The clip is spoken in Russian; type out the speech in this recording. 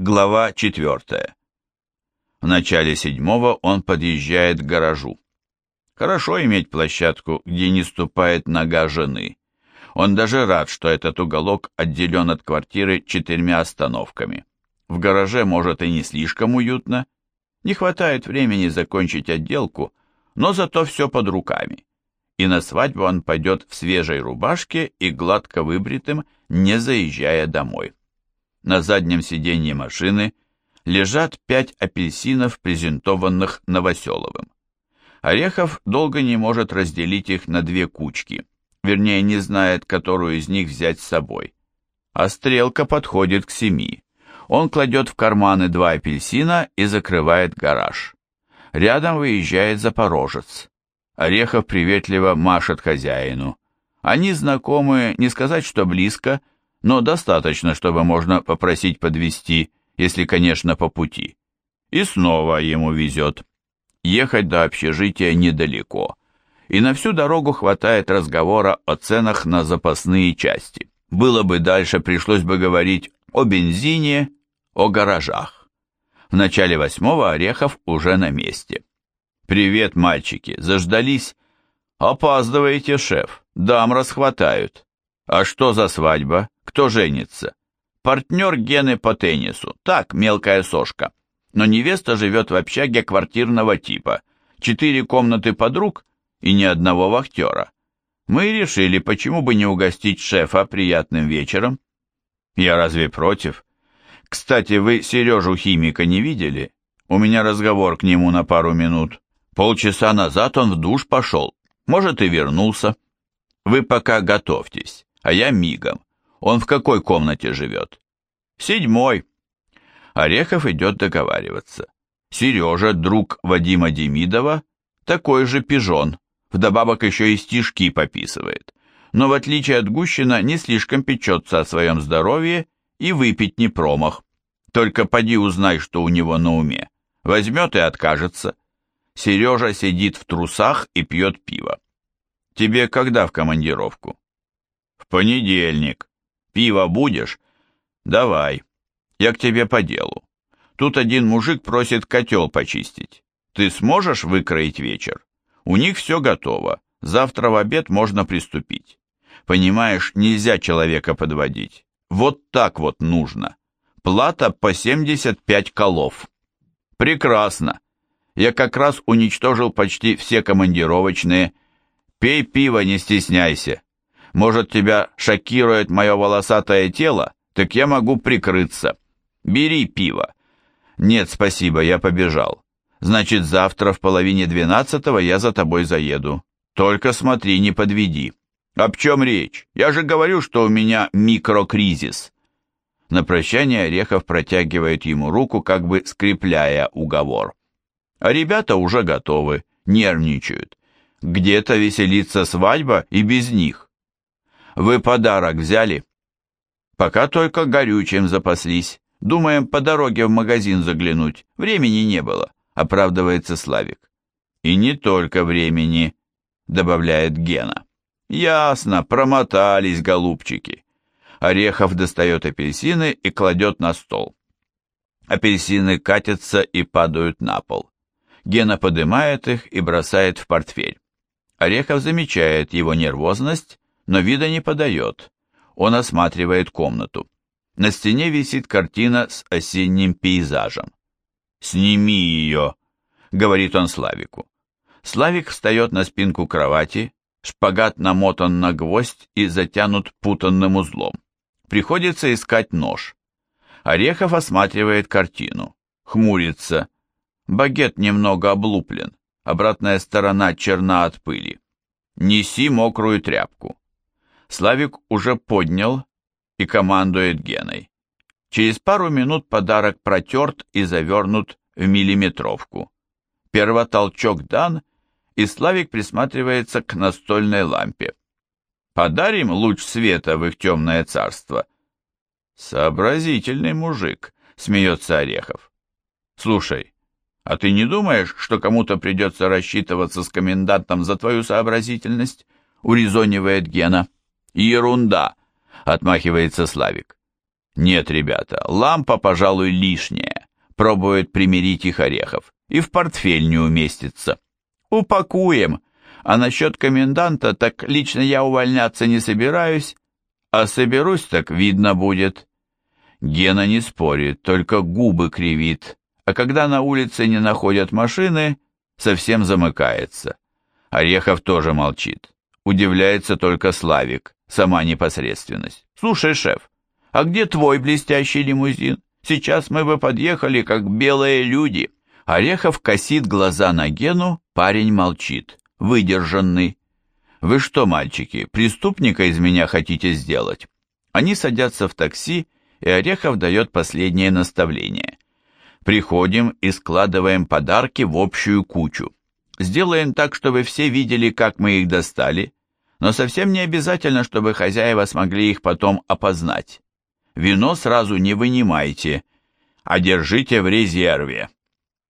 Глава 4. В начале седьмого он подъезжает к гаражу. Хорошо иметь площадку, где не ступает нога жены. Он даже рад, что этот уголок отделен от квартиры четырьмя остановками. В гараже может и не слишком уютно, не хватает времени закончить отделку, но зато все под руками. И на свадьбу он пойдет в свежей рубашке и гладко выбритым, не заезжая домой. На заднем сиденье машины лежат пять апельсинов, презентованных Новоселовым. Орехов долго не может разделить их на две кучки, вернее, не знает, которую из них взять с собой. А стрелка подходит к семи. Он кладет в карманы два апельсина и закрывает гараж. Рядом выезжает запорожец. Орехов приветливо машет хозяину. Они знакомы, не сказать, что близко, но достаточно, чтобы можно попросить подвести, если, конечно, по пути. И снова ему везет. Ехать до общежития недалеко, и на всю дорогу хватает разговора о ценах на запасные части. Было бы дальше, пришлось бы говорить о бензине, о гаражах. В начале восьмого Орехов уже на месте. «Привет, мальчики, заждались?» «Опаздываете, шеф, дам расхватают». «А что за свадьба?» Кто женится? Партнер Гены по теннису. Так, мелкая сошка. Но невеста живет в общаге квартирного типа. Четыре комнаты подруг и ни одного вахтера. Мы решили, почему бы не угостить шефа приятным вечером. Я разве против? Кстати, вы Сережу химика не видели? У меня разговор к нему на пару минут. Полчаса назад он в душ пошел. Может, и вернулся. Вы пока готовьтесь, а я мигом. Он в какой комнате живет? Седьмой. Орехов идет договариваться. Сережа, друг Вадима Демидова, такой же пижон, вдобавок еще и стишки пописывает. Но в отличие от Гущина не слишком печется о своем здоровье и выпить не промах. Только поди узнай, что у него на уме. Возьмет и откажется. Сережа сидит в трусах и пьет пиво. Тебе когда в командировку? Понедельник. Пиво будешь? Давай. Я к тебе по делу. Тут один мужик просит котел почистить. Ты сможешь выкроить вечер? У них все готово. Завтра в обед можно приступить. Понимаешь, нельзя человека подводить. Вот так вот нужно. Плата по 75 колов. Прекрасно. Я как раз уничтожил почти все командировочные. Пей пиво, не стесняйся. Может, тебя шокирует мое волосатое тело? Так я могу прикрыться. Бери пиво. Нет, спасибо, я побежал. Значит, завтра в половине двенадцатого я за тобой заеду. Только смотри, не подведи. Об чем речь? Я же говорю, что у меня микрокризис. На прощание Орехов протягивает ему руку, как бы скрепляя уговор. А ребята уже готовы, нервничают. Где-то веселится свадьба и без них. Вы подарок взяли? Пока только горючим запаслись. Думаем по дороге в магазин заглянуть. Времени не было, оправдывается Славик. И не только времени, добавляет Гена. Ясно, промотались, голубчики. Орехов достает апельсины и кладет на стол. Апельсины катятся и падают на пол. Гена поднимает их и бросает в портфель. Орехов замечает его нервозность но вида не подает. Он осматривает комнату. На стене висит картина с осенним пейзажем. «Сними ее», — говорит он Славику. Славик встает на спинку кровати, шпагат намотан на гвоздь и затянут путанным узлом. Приходится искать нож. Орехов осматривает картину. Хмурится. Багет немного облуплен. Обратная сторона черна от пыли. Неси мокрую тряпку. Славик уже поднял и командует Геной. Через пару минут подарок протерт и завернут в миллиметровку. Первотолчок дан, и Славик присматривается к настольной лампе. Подарим луч света в их темное царство. Сообразительный мужик, смеется Орехов. Слушай, а ты не думаешь, что кому-то придется рассчитываться с комендантом за твою сообразительность? Урезонивает Гена. «Ерунда!» — отмахивается Славик. Нет, ребята, лампа, пожалуй, лишняя. Пробует примирить их Орехов. И в портфель не уместится. Упакуем. А насчет коменданта, так лично я увольняться не собираюсь. А соберусь, так видно будет. Гена не спорит, только губы кривит. А когда на улице не находят машины, совсем замыкается. Орехов тоже молчит. Удивляется только Славик, сама непосредственность. «Слушай, шеф, а где твой блестящий лимузин? Сейчас мы бы подъехали, как белые люди». Орехов косит глаза на Гену, парень молчит, выдержанный. «Вы что, мальчики, преступника из меня хотите сделать?» Они садятся в такси, и Орехов дает последнее наставление. «Приходим и складываем подарки в общую кучу. Сделаем так, чтобы все видели, как мы их достали, но совсем не обязательно, чтобы хозяева смогли их потом опознать. Вино сразу не вынимайте, а держите в резерве.